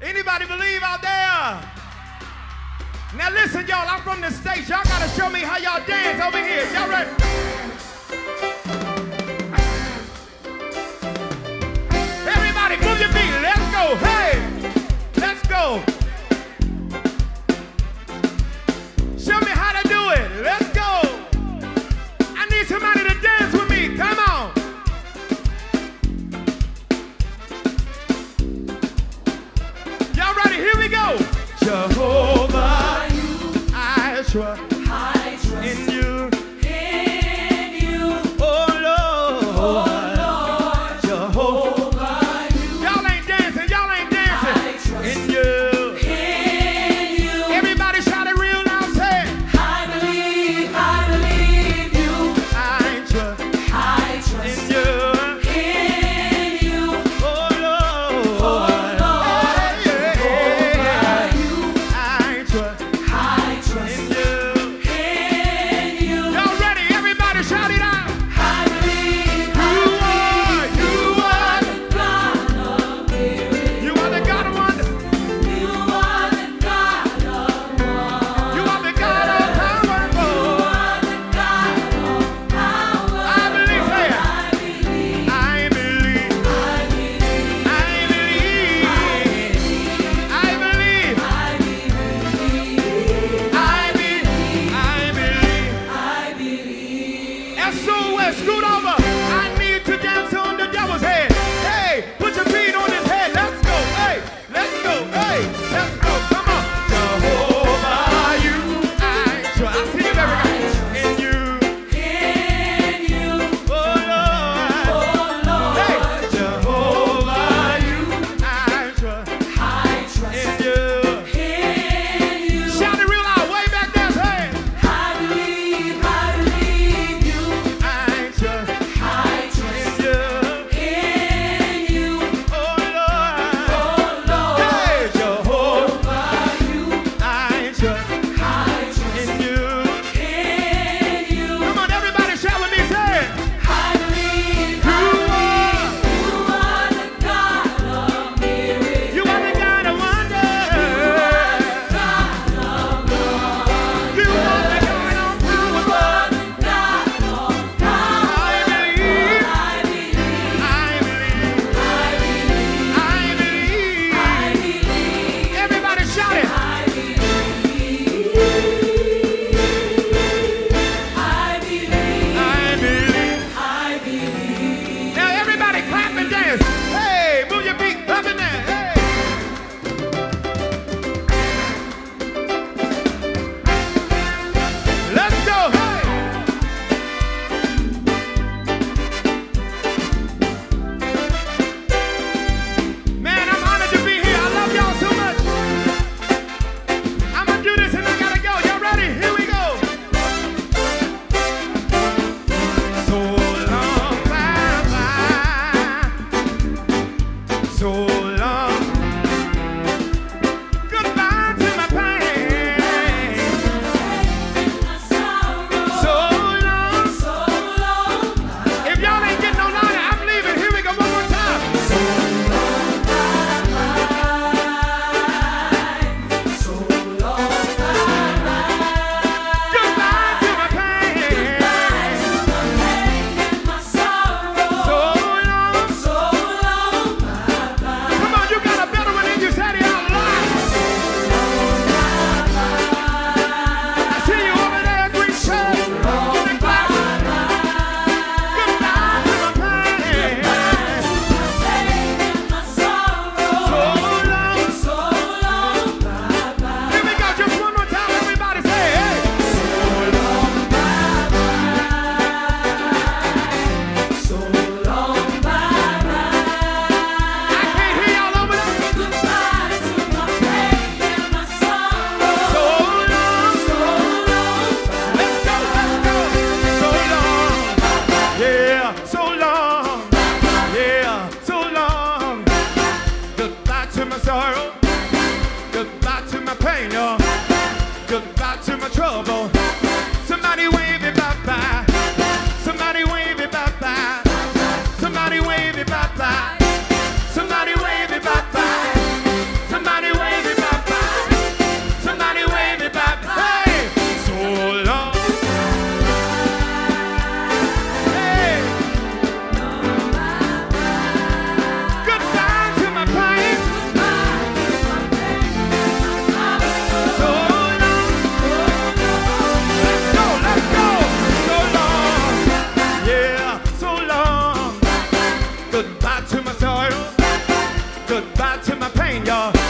Anybody believe out there? Now listen, y'all, I'm from the States. Y'all gotta show me how y'all dance over here. Y'all ready? Everybody move your feet. Let's go. Hey, let's go. choix. to my trouble. goodbye to my pain, y'all.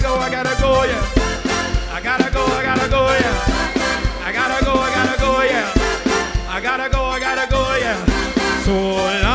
Gotta go, I gotta go, yeah. I gotta go, I gotta go, yeah. I gotta go, I gotta go, yeah. I gotta go, I gotta go, yeah. So